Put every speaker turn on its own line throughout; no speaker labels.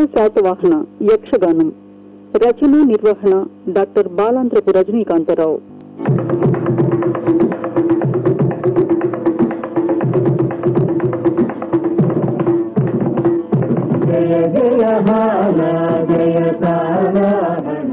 కళా శాతవాహన యక్షగానం రచన నిర్వహణ డాక్టర్ బాలాంత్రపు రజనీకాంతరావు
జయ జయ బాల జయ సారాయణ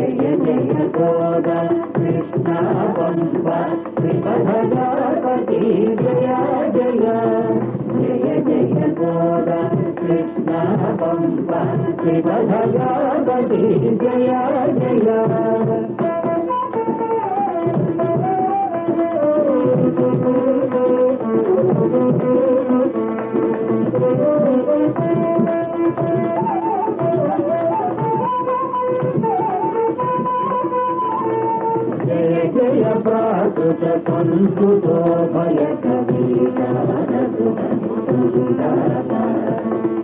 జయ జయ జయ వికట శ్రీపాద శ్రీరావరి జయ జయ జయ జయ ఆదింద్రాది సింహాధిపతి జయ జయ జయ జయ ఆదింద్రాది సింహాధిపతి జయ జయ జయ జయ గోద కృష్ణ పంప శ్రీపదపతి జయ జయ జయ జయ గోద కృష్ణ పంప శ్రీపదపతి జయ జయ జయ ప్రాకృత సంస్కృతో భయ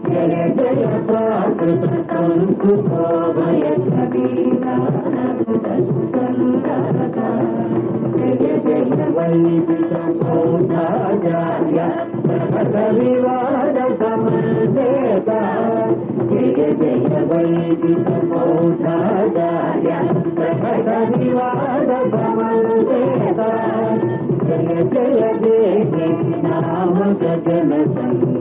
జయ జయ ప్రాకృత సంస్కృతో భయ జయ జయ జయ వివాద సమన్వేత జయ జయ దేవి నామ జన సంగీత జయ జయ దేవి నామ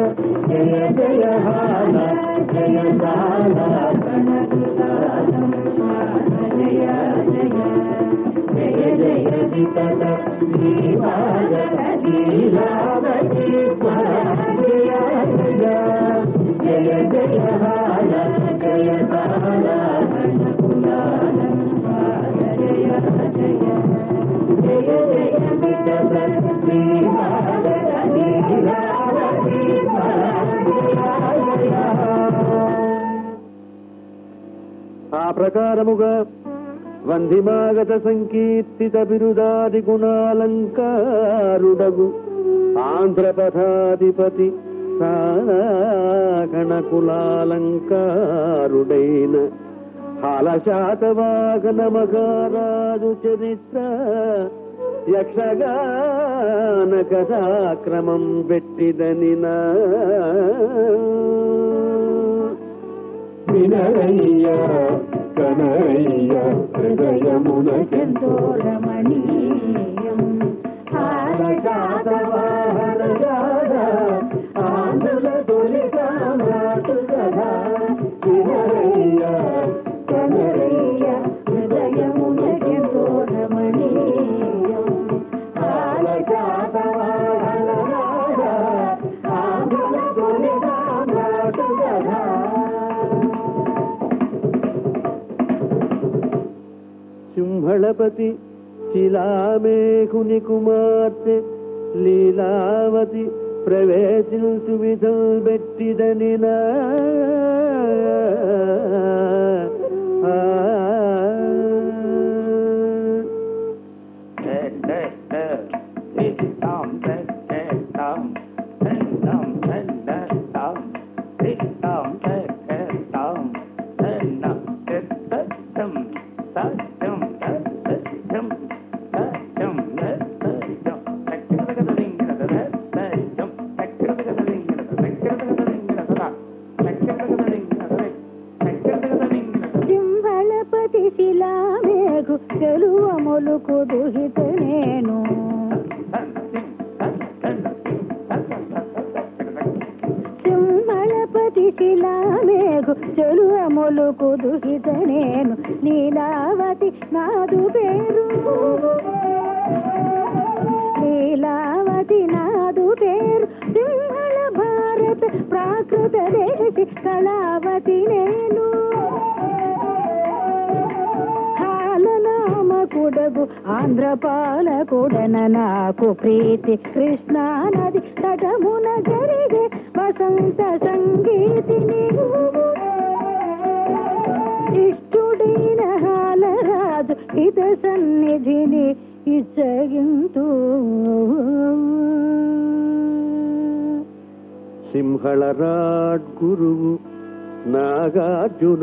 జయ జయ సంగ్రామ కుమారయ శిల్పాది నిర్మాత జయ జయ సంగ్రామ జయ జయ హాల జయ జయ జయ జయ జయ వికట జయ జయ జయ జయ హాల జయ సాల జయ జయ జయ జయ
ప్రకారముగా వందిమాగత సంకీర్తిత బిరుదాది గుణాలంకారుడగు ఆంధ్రపథాధిపతి సాగణ కులాలంకారుడైన హాలశాతవాగన మహారాజు చరిత్ర యక్షగాన కథాక్రమం
పెట్టిదని నా వినరయ్యా కనరయ్యా హృదయమునకెంతో రమణీయం. ఆంధ్రుల
తొలిక गणपति शिला मे कुनिकुमार्ते लीलावती प्रवेशितुं
सुविधं बेट्टिदनिना నాగార్జునాచార్యుడు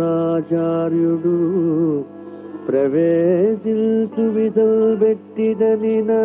ప్రవేశించు విధం నా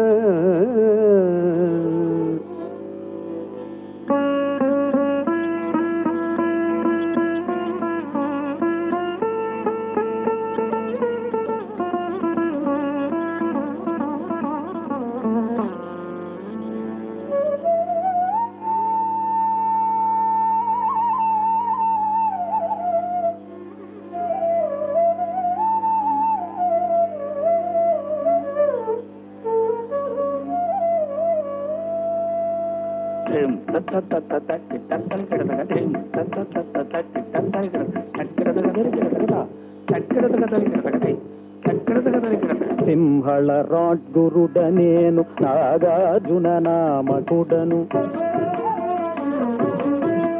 సింహళ రాడ్గురుడ నేను నాగార్జున నామకుడను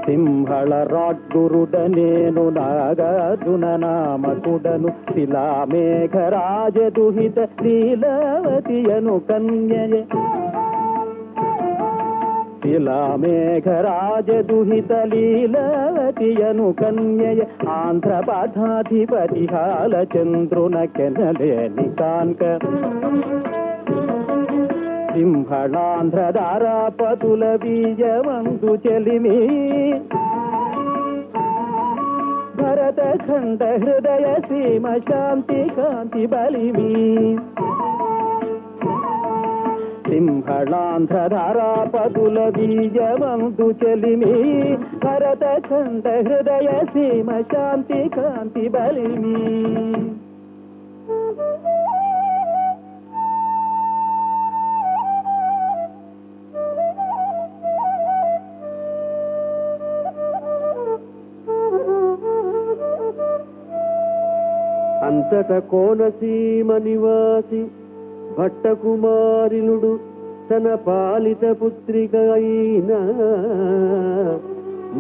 సింహళ రాడ్గురుడ నేను నాగార్జున నామకుడను శిలామేఘరాజ దుహిత లీలవతియను కన్యయే. ఇలా మేఘరాజ దుహిత లీలవతియను కన్యయ ఆంధ్ర బాధాధిపతి హాల చంద్రున కెనలేని కాన్క సింహళాంధ్రధారాపతుల బీజమందు చెలిమి. భరత ఖండ హృదయ సీమ శాంతి కాంతి బలిమి. సింహళాంధ్రధారాపతుల బీజవంతు చెలిమి భరత ఖండ హృదయ సీమ శాంతి కాంతి బలిమి. అంతట కోనసీమ నివాసి భట్టకుమారిలుడు తన పాలిత పుత్రిక అయిన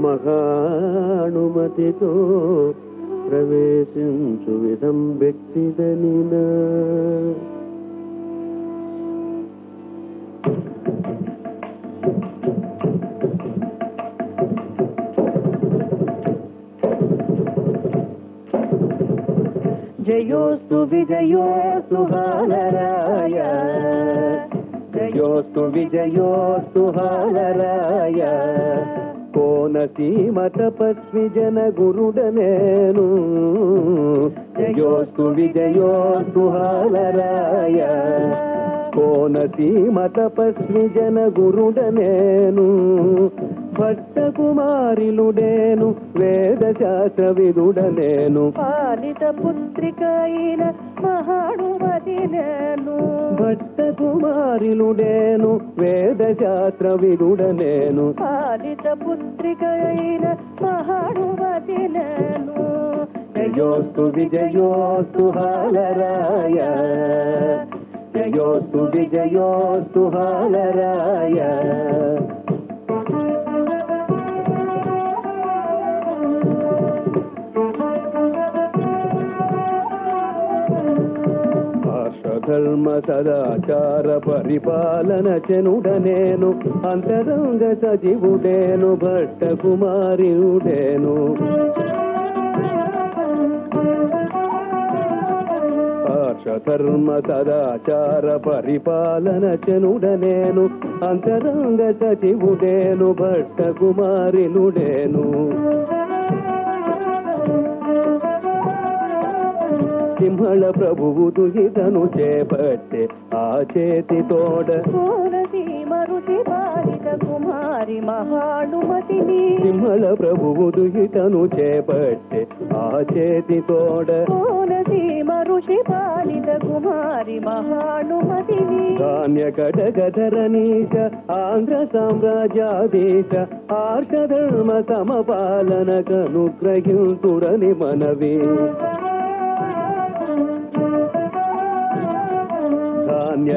మహానుమతితో ప్రవేశించు విధం వ్యక్తిదనినా.
విజయోస్తు హాలరాయ
జయోస్తు విజయోస్తు హాలరాయ కోనసీమ తపస్వి జన గురుడనేను జయోస్తు విజయోస్తు హాలరాయ కోనసీమ తపస్వి జన గురుడనేను భట్ట కుమారిలుడేను వేద శాస్త్ర విదుడ నేను
పాలిత పుత్రిక అయిన మహానుమతి నేను.
భట్ట కుమారిలుడేను వేద శాస్త్ర విదుడ నేను
పాలిత పుత్రిక అయిన మహానుమతి నేను.
జయోస్తు విజయోస్తు హాలరాయ. జయోస్తు విజయోస్తు హాలరాయ. ధర్మ సదాచార పరిపాలన చెనుడ నేను అంతరంగ సజీవుడేను భట్ట కుమారియుడేను ధర్మ సదాచార పరిపాలన చెనుడ నేను అంతరంగ సచివుడేను భట్ట కుమారిలుడేను
సింహళ ప్రభువు దుహితను చేపట్టే ఆ చేతి తోడ
బాలిక కుమారి మహానుమతిని
సింహళ ప్రభువు దుహితను చేపట్టే ఆ చేతి తోడ
కోనసీమ ఋషి పాలిత కుమారి మహానుమతిని
ధాన్య కటకధరణీశ ఆంధ్ర సామ్రాజ్యాదేశ ఆర్షధర్మ సమపాలన కనుగ్రహింతుడని మనవి. ధాన్య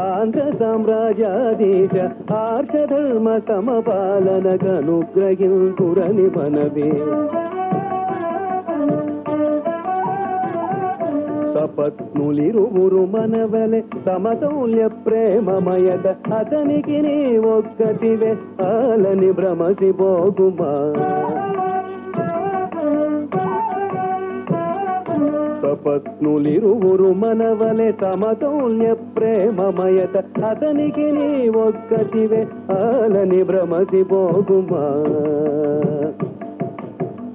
ఆంధ్ర సామ్రాజ్యాధీశ ఆర్షధర్మ సమపాలన కనుగ్రహింతుడని మనవి సపత్నులిరువురు మనవలె సమతౌల్య ప్రేమమయట అతనికి నీ ఒక్కటివే ఆలని భ్రమసి పోకుమా సపత్నులిరువురు మనవలె సమతౌల్య ప్రేమమయత అతనికి నీ ఒక్కటివే ఆలని భ్రమసి పోకుమా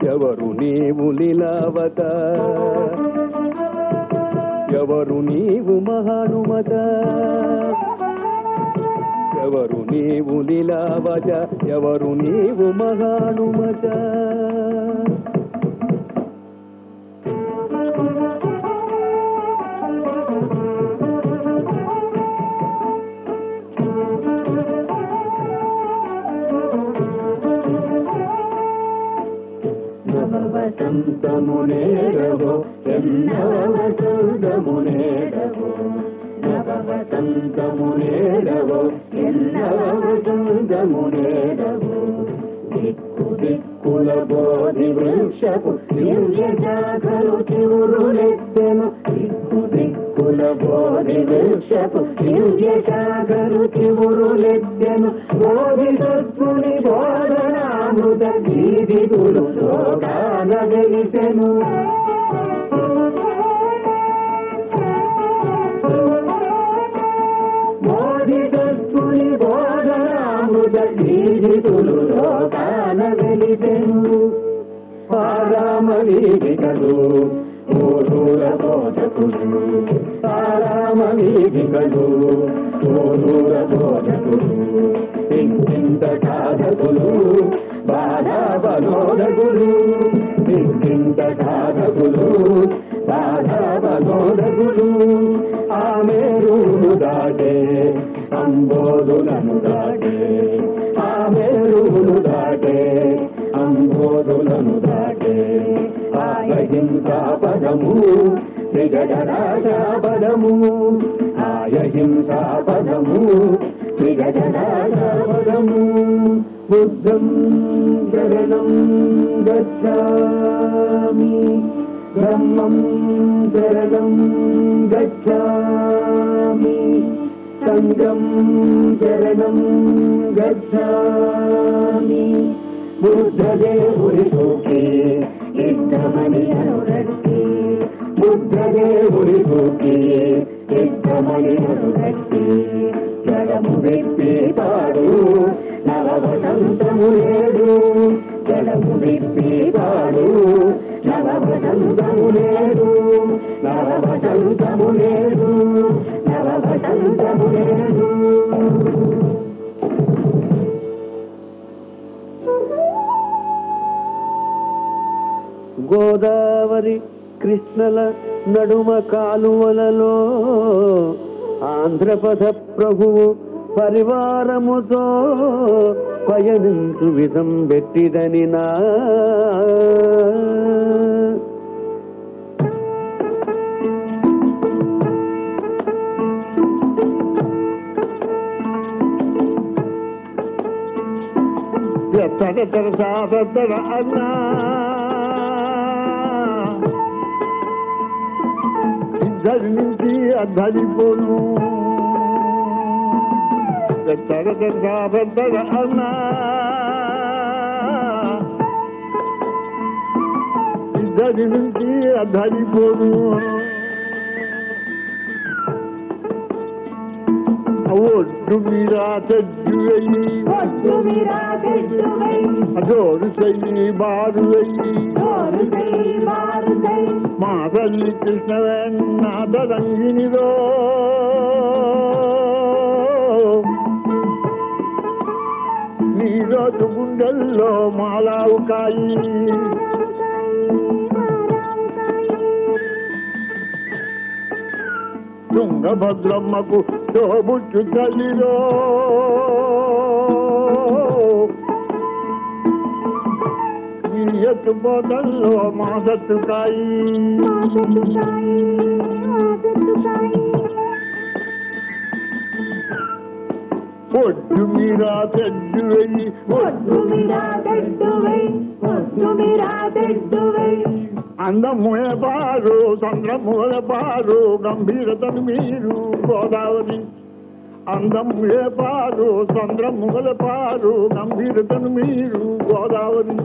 ఎవరు నీవు లీలావత? ఎవరు నీవు మహానుమత? ఎవరు నీవు లీలావత ఎవరు నీవు మహానుమత? నవవసంతమునేరవో ఎన్నవసంతమునేరవో నవవసంతమునేరవో ఎన్నవసంతమునేరవో దిక్కు దిక్కుల బోధి వృక్షపు దివ్య శాఖలు చివురులెత్తెను దిక్కు దిక్కుల బోధి వృక్షపు దివ్య శాఖలు చివురులెత్తెను బోధి సత్తుని బోధనామృత దీదితులు లోకాన వెలిసెను మోది సత్తుని బోధనామృత దీదితులు లోకాన వెలిసెను ఆరామ వీధికలు ఓరూర బోధకులు ఆరామ వీధికలు ఓరూర బోధకులు ఇంకింత సాధకులు బాధా బలోధకులు ఇంకింత సాధకులు బాధా బలోధకులు ఆమె రూడు దాటే అంబోధులను దాటే ఆమె రూడు దాటే అంబోధులను దాటే ఆయహింసా పదము త్రిగజరాజా పదము ఆయహింసా పదము బుద్ధం శరణం గచ్చామి. బ్రహ్మం శరణం గచ్చామి. సంగం శరణం గచ్ఛామి బుద్ధదేవుడి సూకి యుద్ధమని అనురక్తి బుద్ధదేవుడి సూకి యుద్ధమని అనురక్తి జలము విప్పి పాడు నవ వసంతము లేడు జలము విప్పి పాడు నవ వసంతము లేడు నవ వసంతము లేడు గోదావరి కృష్ణల నడుమ కాలువలలో ఆంధ్రపథ ప్రభువు పరివారముతో పయనించు విధం పెట్టిదని నా ఎత్తగెత్తగ సాపెద్దగ అన్నా. گهرو جي اڌاري بولون. گڏا گڏ کرن
بولو. మీరా తెడ్డు అయ్యి
ఒడ్డు మీరా తెడ్డువై
జోరు చెయ్యి బారు అయ్యి
జోరుసై మారుసై
మా తల్లి కృష్ణవేన్నాథ రంగినిదో నీ రోజు గుండెల్లో మాలావు కాయి. తుంగభద్రమ్మకు తోబుచ్చు తల్లిలో నీ ఎత్తుపోతల్లో మా సత్తుకాయి ఒడ్డు మీరా తెడ్డు వెయ్యి
ఒడ్డు మీరా తెడ్డువై ఒడ్డు మీరా తెడ్డువై
అందముల బారు చంద్రముల బారు గంభీరతను మీరు గోదావరి. అందముల పారు చంద్రముల పారు గంభీరతను మీరు గోదావరి.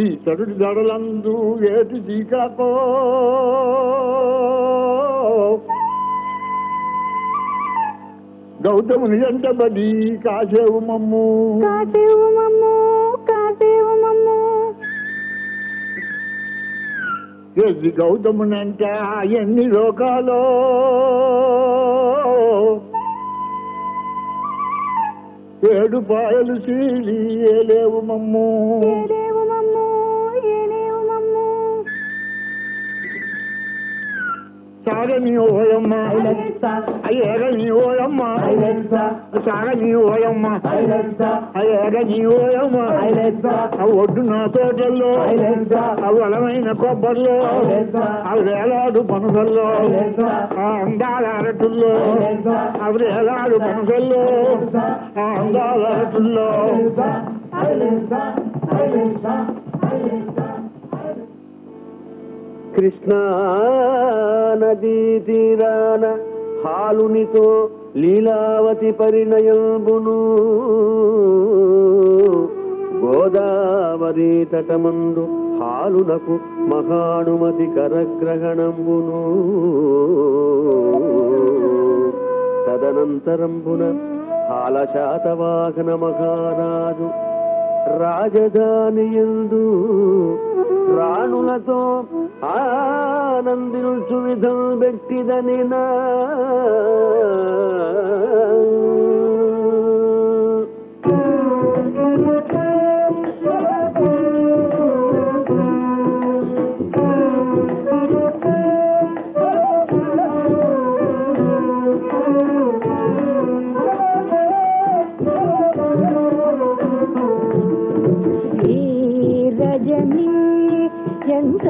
ఈ చరుడి దడలందు ఏటి శ్రీకాకో గౌతముని ఎంటబడి కాసేవు మమ్ము.
కాసేవు మమ్ము కాసేవు మమ్ము.
ఎది గౌతమునంట ఎన్ని లోకాలో? ఏడు పాయలు సీలి ఏలేవు మమ్ము? సాగని ఓయమ్మ అయ్యేగని ఓయమ్మ సాగని ఓయమ్మ అయ్యేగని ఓయమ్మ ఆ ఒడ్డు నా తోటల్లో. ఆ బలమైన కొబ్బరిలో. ఆ వేలాడు పనసల్లో. ఆ అందాల అరటుల్లో ఆ వేలాడు పనసల్లో. ఆ అందాల అరటుల్లో
కృష్ణా నదీ తీరాన హాలునితో లీలావతి పరిణయంబును. గోదావరి తటమందు హాలునకు మహానుమతి కరగ్రహణంబును. తదనంతరంబున హాలశాతవాహన మహారాజు రాజధాని ఎందు ప్రాణులతో ఆనందించు విధం వ్యక్తిదని
నా. ఎంత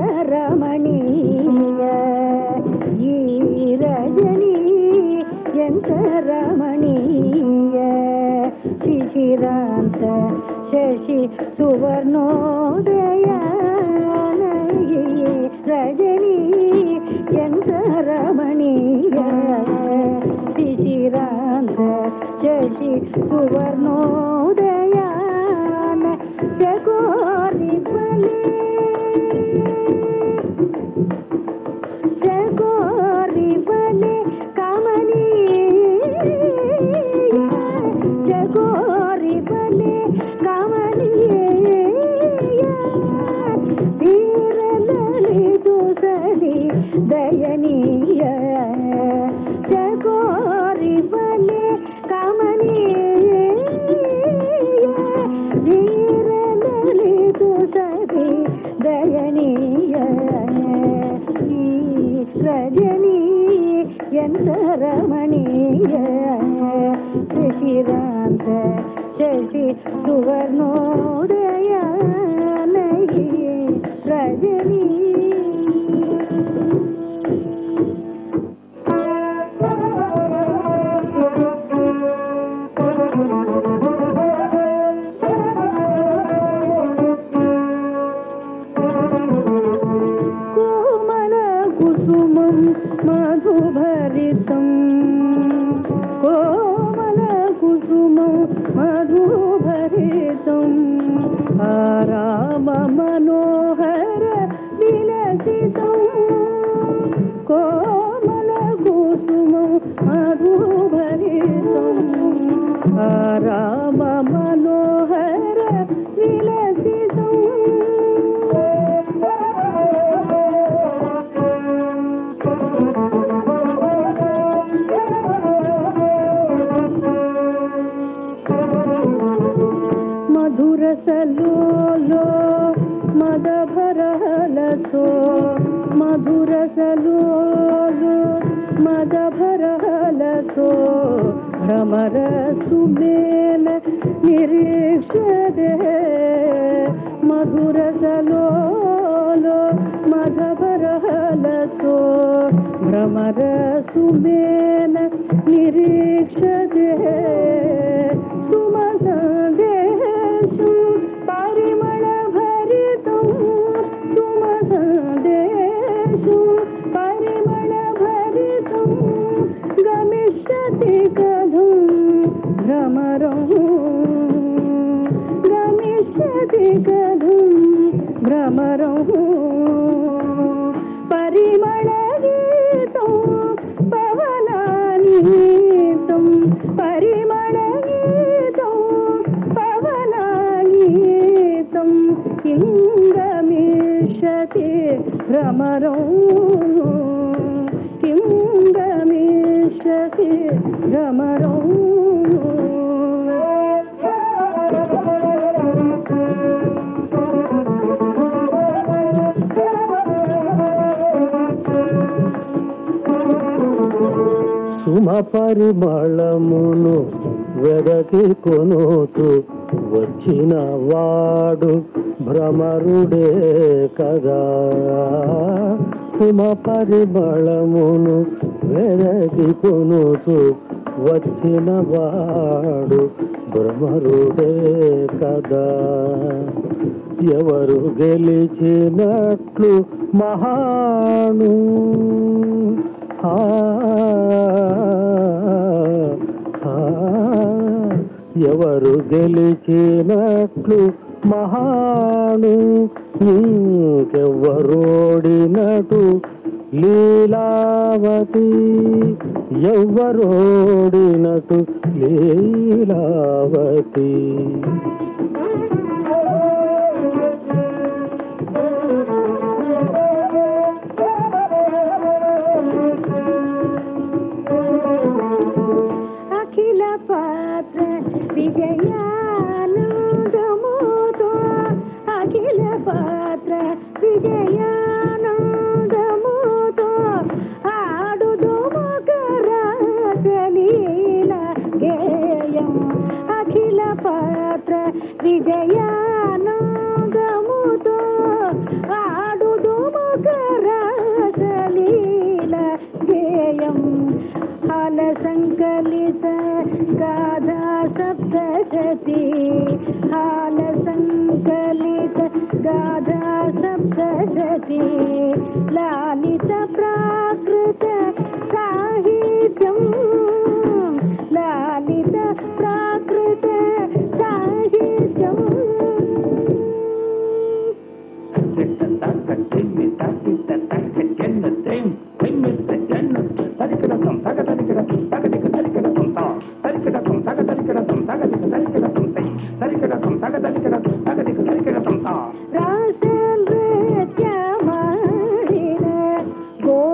கதும் भ्रमरं गमिष्यति कथं भ्रमरं परिमणगीतं पवनानि गीतं परिमणगीतं पवनानि गीतं किं गमिष्यति
भ्रमरम् పరిమళమును వెదకి కొనుతు వచ్చిన వాడు భ్రమరుడే కదా. హిమ పరిమళమును వెదకి కొనుతు వచ్చిన వాడు భ్రమరుడే కదా. ఎవరు గెలిచినట్లు మహాను ఎవరు గెలిచినట్లు మహాను ఇంకెవ్వరోడినటు లీలావతి ఎవ్వరోడినటు లీలావతి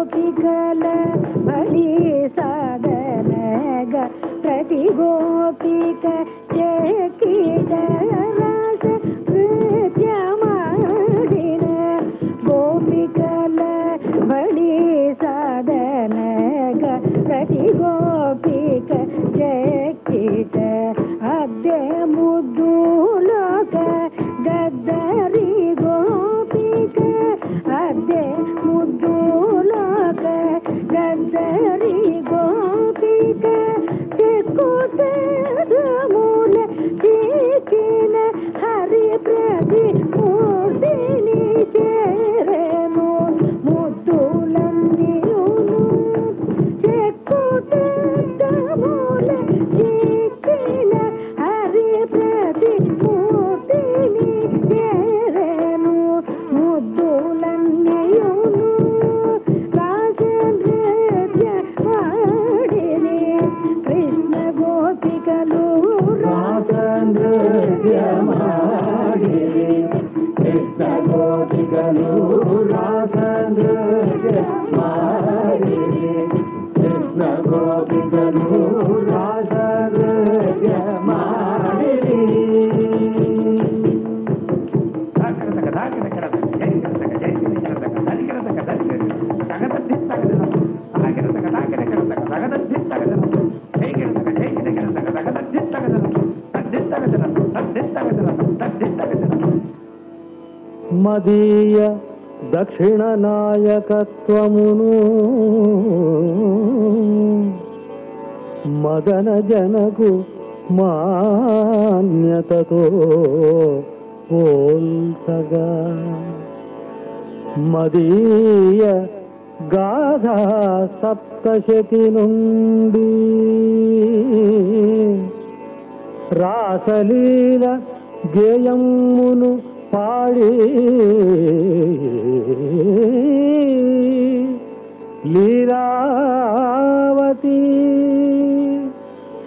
గోపికల బలి సాధనగా ప్రతి గోపిక
చెక్కిదా మదీయ దక్షిణ నాయకత్వమును. మదన జనకు మాన్యతతో పోల్చగా. మదీయ గాథ సప్తశతి నుండి. రాసలీల గేయమును పాడి. లీలావతి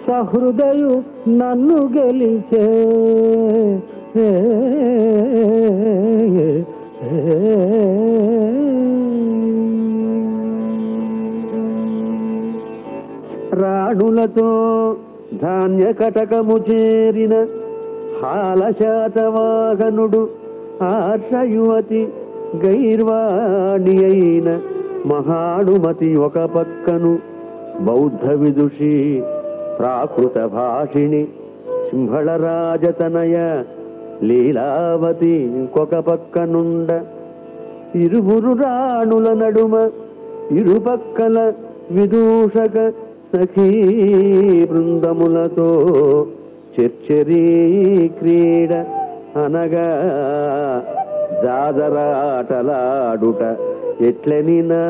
సహృదయు నన్ను గెలిచే. రాణులతో ధాన్య కటకము చేరిన హాలశాతవాహనుడు ఆర్షయువతి గైర్వాణి అయిన మహానుమతి ఒక పక్కను బౌద్ధ విదుషి ప్రాకృత భాషిణి సింహళరాజతనయ లీలావతి ఇంకొక పక్కనుండ. ఇరువురు రాణుల నడుమ ఇరుపక్కల విదూషక సఖీ బృందములతో చర్చరీ క్రీడ అనగా జాదరాటలాడుట ఎట్లనినా.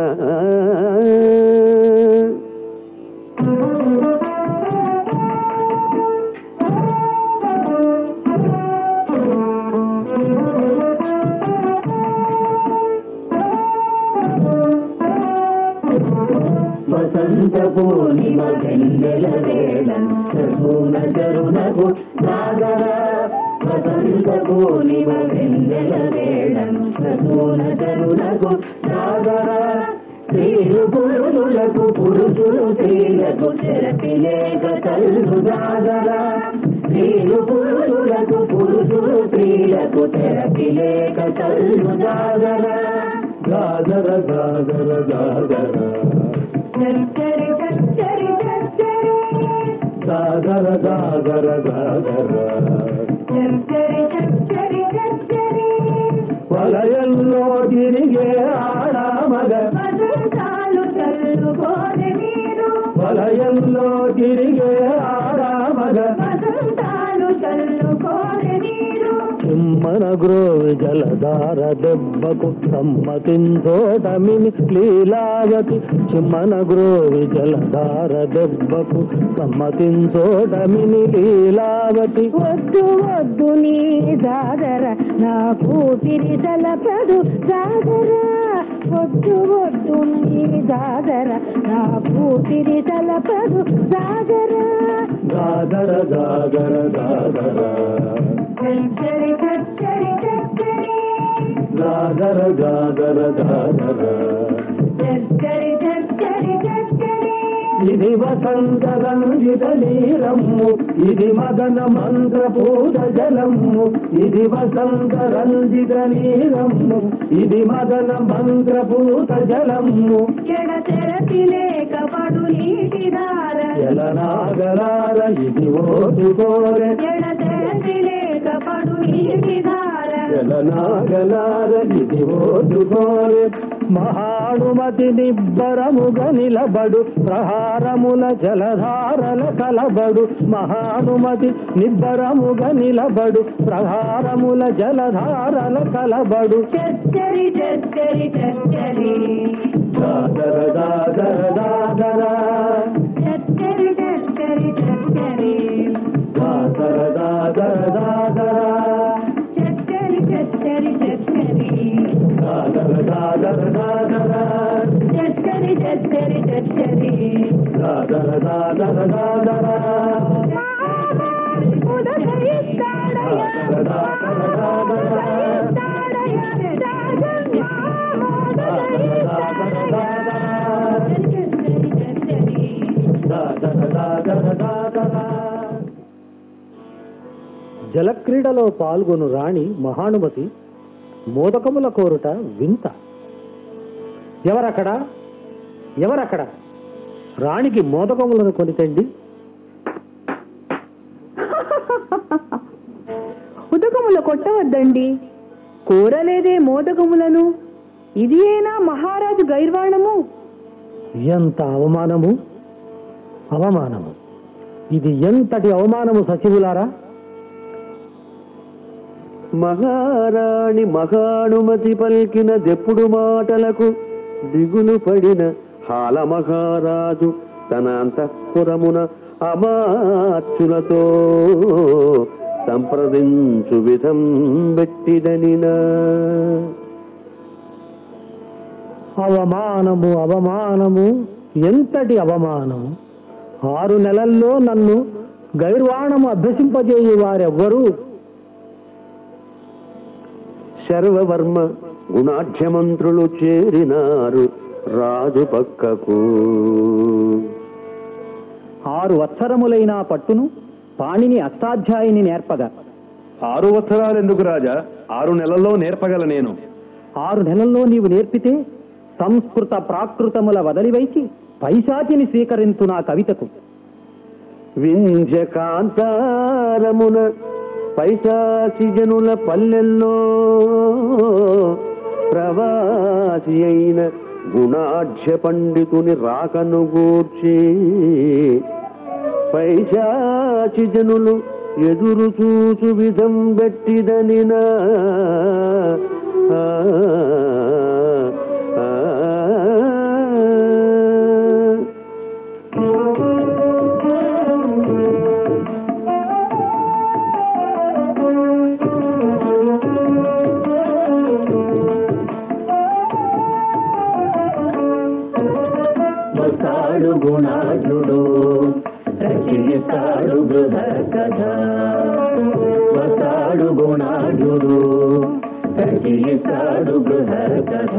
వసంత పూర్ణిమ వెన్నెల వేళ సగుణ కరుణకు సాగర. వసంత పూర్ణిమ వెన్నెల వేళ సగుణ కరుణకు సాగర. స్త్రీలు పురుషులకు పురుషులు స్త్రీలకు చెరపి లేక కల్లు సాగర. స్త్రీలు పురుషులకు పురుషులు స్త్రీలకు కల్లు సాగర.
గాదర గాదర గాదర
చచ్చరి చచ్చరి చచ్చరి
వలయంలో తిరిగే ఆడామగ వలయంలో తిరిగే ఆడామగ మన గ్రోవి జలధార దెబ్బకు సమ్మతించోటమిని లీలావతి మన గ్రోవి జలధార దెబ్బకు సమ్మతించోటమిని లీలావతి
వద్దు వద్దు నీ జాగర నా కూపిరి తలపదు జాగర వద్దు వద్దు నీ జాగర నా కూపిరి తలపదు జాగర
గాదర గాదర గాదర గాదర గాదర గాదర ఇది వసంత రంజిత నీరమ్ము ఇది మదన మంత్ర పూత జలమ్ము ఇది వసంత రంజిత నీరమ్ము ఇది మదన మంత్ర పూత జలమ్ము
చెడ తెరతి లేక పడు నీటి దార
జలనాగరాల ఇది
చెడ తెరతి
ఇది ఓటుకోరే మహానుమతి నిబ్బరముగా నిలబడు. ప్రహారముల జలధారల కలబడు. మహానుమతి నిబ్బరముగా నిలబడు. ప్రహారముల జలధారల కలబడు.
చచ్చరి చచ్చరి చచ్చరి
దాదర దాదర దాదర.
చచ్చరి చచ్చరి చచ్చరి
దాదర దాదర దాదర. జలక్రీడలో పాల్గొను రాణి మహానుమతి మోదకముల కోరుట వింత. ఎవరక్కడ? ఎవరక్కడ? రాణికి మోదకములను కొనితండి
ఉదకముల కొట్టవద్దండి. కోరలేదే మోదకములను. ఇది ఏనా మహారాజు గైర్వాణము?
ఎంత అవమానము? అవమానము. ఇది ఎంతటి అవమానము సచివులారా?
మహారాణి మహానుమతి పలికిన దెప్పుడు మాటలకు దిగులు పడిన హాల మహారాజు తన అంతఃపురమున అమాత్యులతో సంప్రదించు విధం పెట్టిదనినా
అవమానము అవమానము ఎంతటి అవమానము? ఆరు నెలల్లో నన్ను గైర్వాణము అభ్యసింపజేయు వారెవ్వరూ?
శర్వవర్మ గుణాఢ్యమంత్రులు చేరినారు రాజు పక్కకు.
ఆరు వత్సరములైన పట్టును పాణిని అష్టాధ్యాయిని నేర్పగా.
ఆరు వత్సరాలు ఎందుకు రాజా? ఆరు నెలల్లో నేర్పగల నేను.
ఆరు నెలల్లో నీవు నేర్పితే సంస్కృత ప్రాకృతముల వదలివైచి పైశాచిని స్వీకరించు నా కవితకు.
వింధ్య కాంతారమున పైశాచి జనుల పల్లెల్లో ప్రవాసి అయిన గుణాఢ్య పండితుని రాకను గూర్చి పైశాచి జనులు ఎదురు చూచు విధం పెట్టిదనినా
రచయిస్తాడు గృహ కథ వస్తాడు గుణాఢ్యుడు రచయిస్తాడు గృహ కథ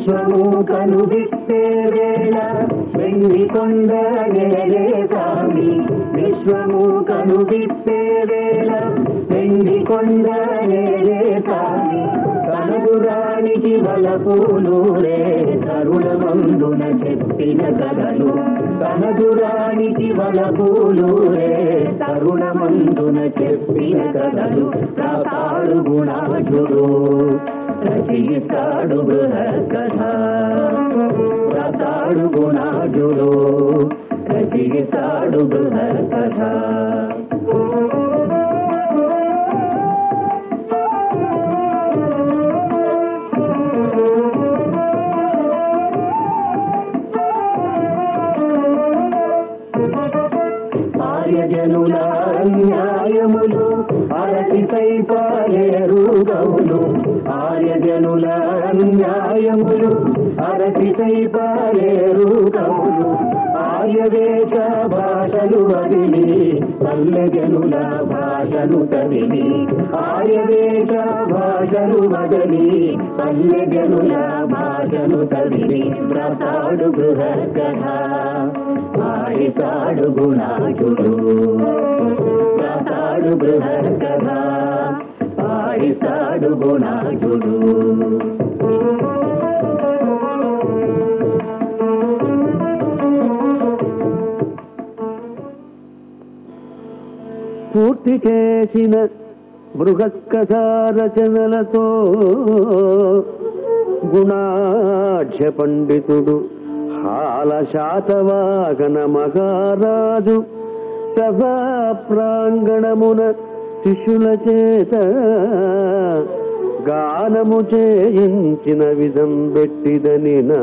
విశ్వము కనువిప్పే వేళ వెండి కొండ స్వామి విశ్వము కనువిప్పే వేళ వెండి కొండ స్వామి కనుగురానికి వలపూలూరే కరుణమందున చెప్పిన కథలు. కనదురానికి వలపూలూరే కరుణమందున చెప్పిన కథలు. కాపాడు గుణాఢుడు ರಚಿಸಾಡುವ ಕಥಾ ರತಾಡು ಗುಣಾಜುರೋ ರಚಿಸಾಡುವ ಕಥಾ ప్రజనుల అన్యాయములు అరటిపై పాలేరు గౌలు ఆర్యజనుల అన్యాయములు అరటిపై పాలేరు గౌలు ఆర్యవేశ భాషలు వదిలి పల్లెజనుల భాషలు కదిలి ఆర్యవేశ భాషలు వదిలి పల్లెజనుల భాషలు కదిలి ప్రసాడు గృహ కథ పాడితాడు గుణాచుడు ప్రసాడు బృహర్ కథ పాడితాడు గుణాచుడు
పూర్తి చేసిన బృహత్కథ రచనలతో గుణాఢ్య పండితుడు హా హాల శాతవాహన మహారాజు సభా ప్రాంగణమున శిష్యుల చేత గానము చేయించిన విధం పెట్టిదని నా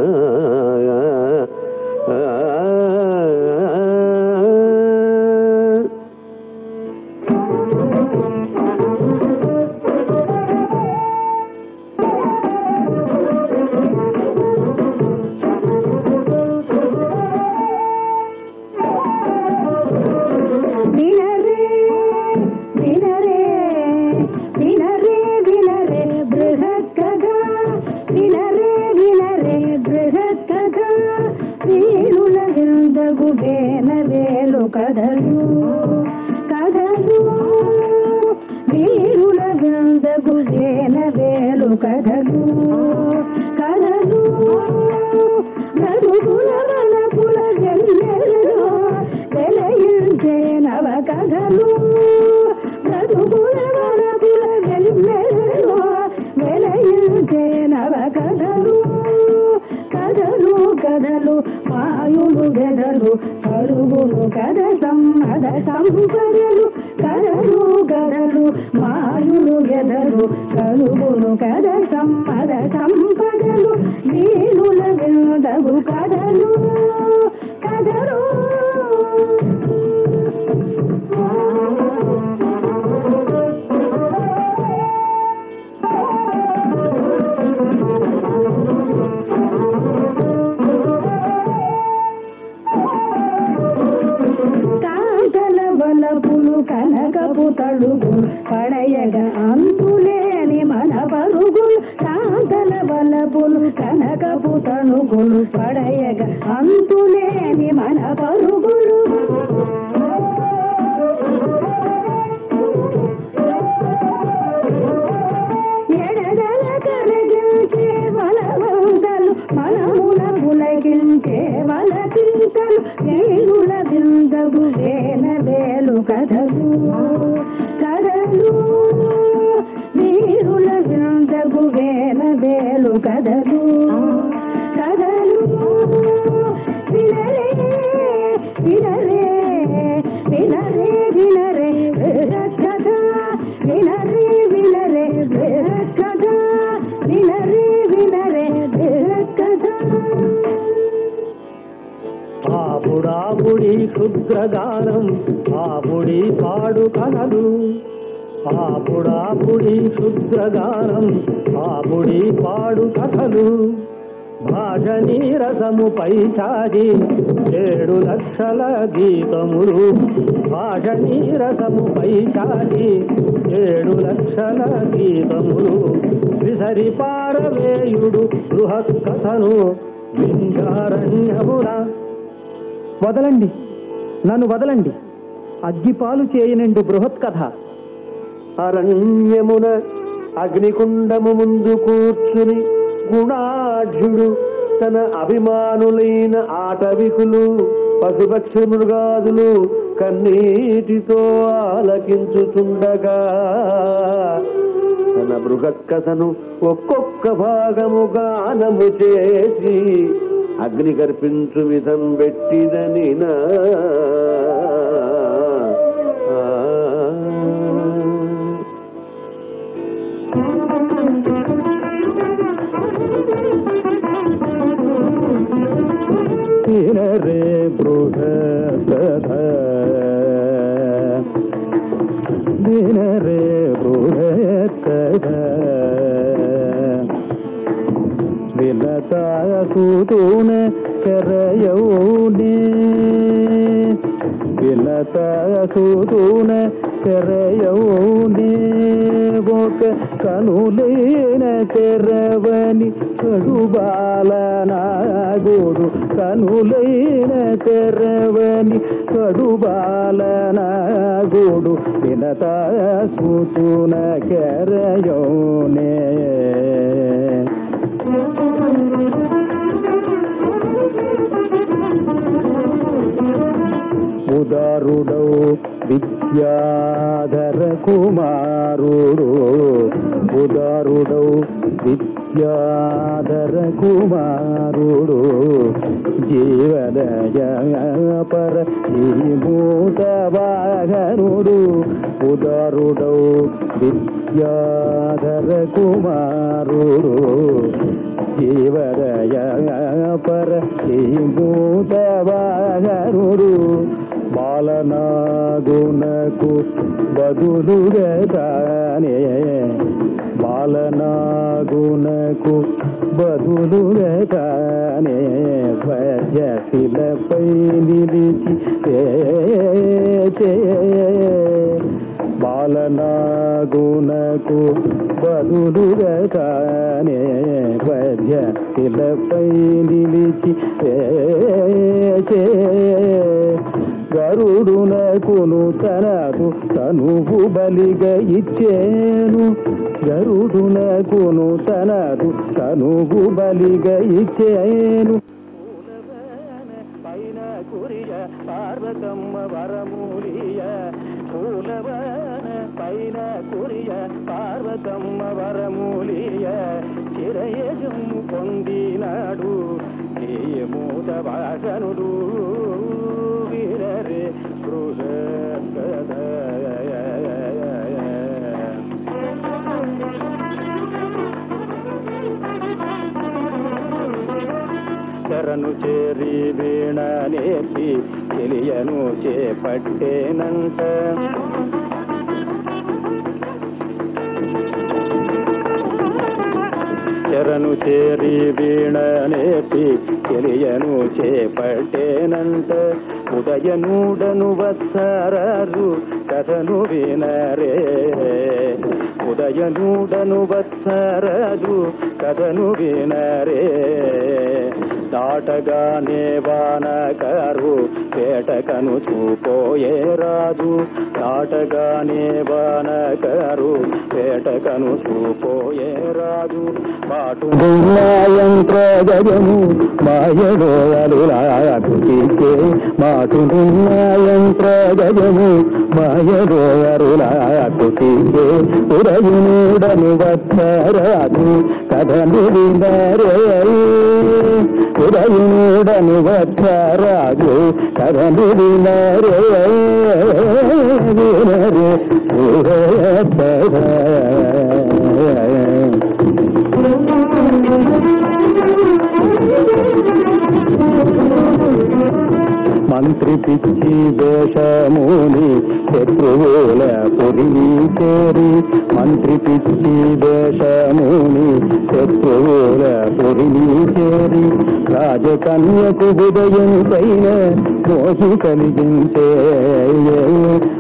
గదలు కరుగులు కథ సమ్మద సంపదలు కథలు కథలు మాయులు గెదరు కరుగులు కథ సమ్మద
ఆపుడాపుడి క్షుద్రగానం ఆపుడి పాడు కథలు ఆపుడాపుడి క్షుద్రగానం ఆపుడి పాడు కథలు. భాష నీరసముపై చాది ఏడు లక్షల గీతములు భాష నీరసముపై చాది ఏడు లక్షల గీతములు విసరి పారవేయుడు బృహత్కథను వింజారణ్యమున. వదలండి నన్ను వదలండి. అగ్గిపాలు చేయనండు బృహత్ కథ
అరణ్యమున అగ్నికుండము ముందు కూర్చుని గుణాఢ్యుడు తన అభిమానులైన ఆటవికులు పశుపక్షి మృగాదులు కన్నీటితో ఆలకించుతుండగా తన మృగక్కథను ఒక్కొక్క భాగము గానము చేసి అగ్ని కర్పించు విధం పెట్టిదని
నా బృహత్ కథ రే బృహత్ కథ విలతాయ సూతూన కరయౌనే విలతాయ సూతూన కరయౌనే ఒక కనులైన తెరవని కడుబాల నాగోడు కనులైన తెరవని కడుబాల నాగోడు విలతాయ సూతూన కరయౌనే ఉదారుడవు విద్యాధర కుమారుడు ఉదారుడవు. విద్యాధర కుమారుడు జీవదయ పర మూత వాహనుడు విద్యాధర కుమారుడు జీవరయ పర మూత వాహనుడు బాలనాగునకు బదులుగతానే బాలనాగునకు బదులుగతానే భజశిలపై నిలిచి బాలనాగునకు బదులుగతానే భజశిలపై నిలిచి గరుడునకును తనకు తనువు బలిగా ఇచ్చేను. గరుడునకును తనకు తనువు బలిగా ఇచ్చేను. పైన కురియ పార్వతమ్మ వరమూలియ. పూలవన పైన కురియ పార్వతమ్మ వరమూలియ. చిరయజము పొందినాడు మూత వాసనుడు శరణు చేరి వీణ తెలియను చేపట్టేనంట శరణు చేరి వీణనేసి తెలియను చేపట్టేనంట ఉదయనూడను వత్సరారు కథను వినరే. ఉదయనూడను వత్సరారు కథను వినరే. దాటగానే వానకారు పేటకను చూపోయే రాజు దాటగానే వనకరు. పేటకను చూపోయే రాజు పాటు యంత్ర గజము మాయలో అరులాకుతికే మాటు యంత్ర గజము మాయలో అరులాకుతికే ఉదయునుడను వత్సరాజు కథను వినరే. ఉదయుడను వత్సరాజు కథను మంత్రి పిచ్చి దేశముని శత్రువుల పురివి చేరి మంత్రి పిచ్చి దేశముని శత్రువుల పురివి చేరి రాజకన్యకు హృదయం పైన మోసు కలిగించే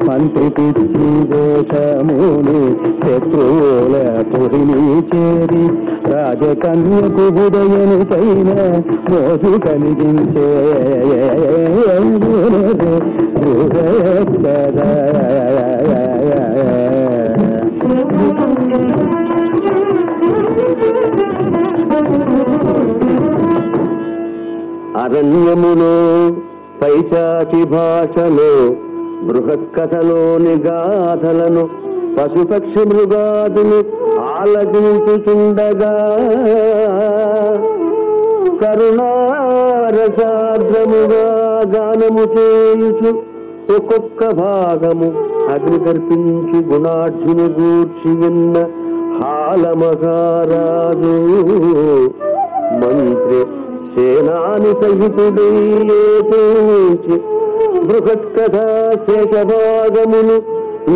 మంత్రి పిచ్చి దేశముని శత్రువుల పురివి చేరి రాజకన్యకు హృదయం పైన మోసు కలిగించే
అరణ్యములో పైచాచి భాషలో బృహత్ కథలోని గాథలను పశుపక్షి మృగాదులు ఆలకించుచుండగా. కరుణారసాద్రముగా గానము చేయుచు ఒక్కొక్క భాగము అగ్ని కర్పించి గుణాఢ్యుని గూర్చి విన్న హాలమహారాజు. మంత్రి సేనాని సహితుడైచి బృహత్ కథా శేషభాగమును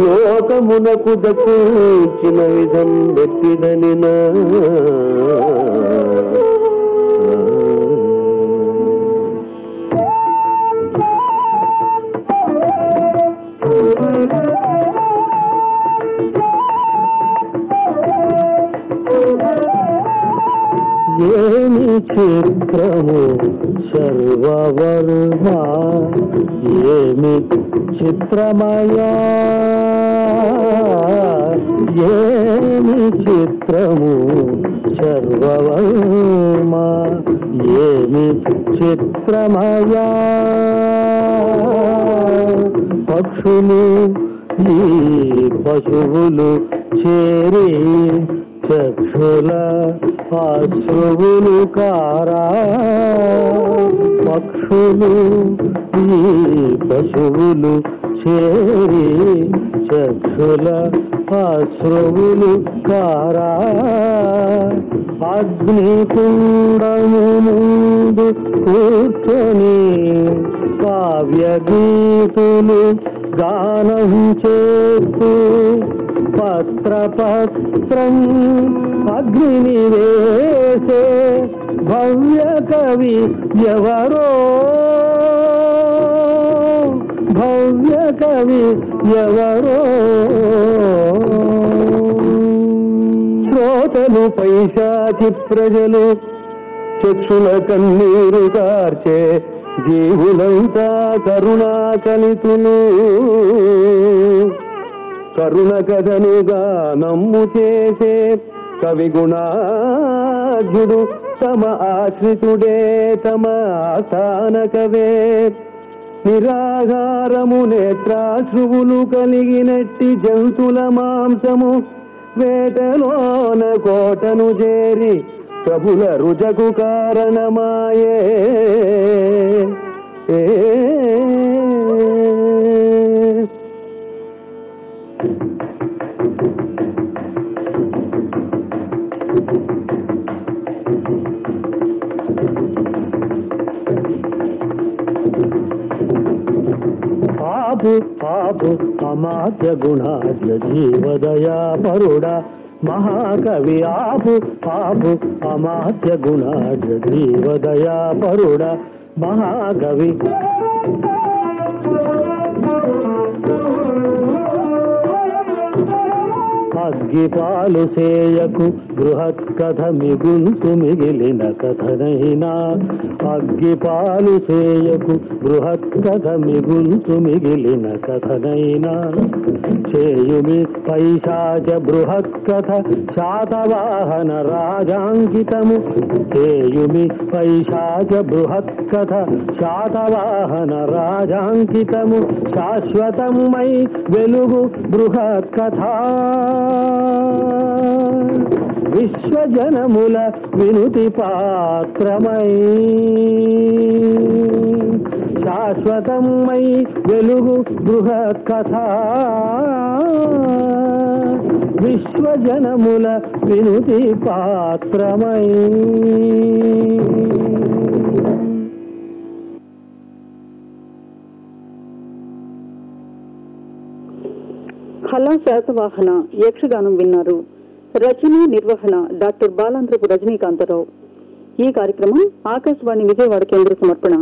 లోకమునకు దక్కించిన విధం వ్యక్తిదని
చిత్రము సర్వవర్మ ఏమి చిత్రమయా? ఏమి చిత్రము సర్వవర్మ ఏమి చిత్రమయా? పక్షులు ఈ పశువులు చేరి చక్షుల అశ్రువులు కారా పక్షులు ఈ పశువులు చేరి చక్షుల అశ్రువులు కారా అగ్నికుండము ముందు కూర్చొని కావ్య గీతులు గానం చేస్తూ పత్ర పత్రం అగ్నిని వేసే భవ్య కవి ఎవరో? భవ్య కవి ఎవరో? శ్రోతలు పైశాచి ప్రజలు చక్షుల కన్నీరు కార్చే
జీవులంతా కరుణాకలితులు కరుణ కథనుగా నమ్ము చేసే కవి గుణాఢ్యుడు తమ ఆశ్రితుడే తమ ఆస్థాన కవే నిరాగారము నేత్రాశ్రువులు కలిగినట్టి జంతుల మాంసము వేటలోన కోటను చేరి ప్రభుల రుజకు కారణమాయే. ఏ
పాపు పాపు అమాత్య గుణాద్య జీవదయా పరుడ. మహాకవి ఆపు పాపు అమాత్య గుణాద్య జీవదయా పరుడ. మహాకవి అగ్గిపాలు సేయకు బృహత్ కథ మిగుంతు మిగిలిన కథనైనా. అగ్గిపాలు సేయకు బృహత్ కథ మిగుంతు మిగిలిన కథనైనా. చేయుమి పైశాచ బృహత్ కథ శాతవాహన రాజాంకితము. చేయుమి పైశాచ బృహత్ కథ శాతవాహన రాజాంకితము. శాశ్వతమై వెలుగు బృహత్ కథ విశ్వజనముల వినుతి పాత్రమై. శాశ్వతమై వెలుగు గృహ కథ. విశ్వజనముల వినుతి పాత్రమై.
హలా శాతవాహన యక్షగానం విన్నారు. రచన నిర్వహణ డాక్టర్ బాలాంధ్రపు రజనీకాంతరావు. ఈ కార్యక్రమం ఆకాశవాణి విజయవాడ కేంద్ర సమర్పణ.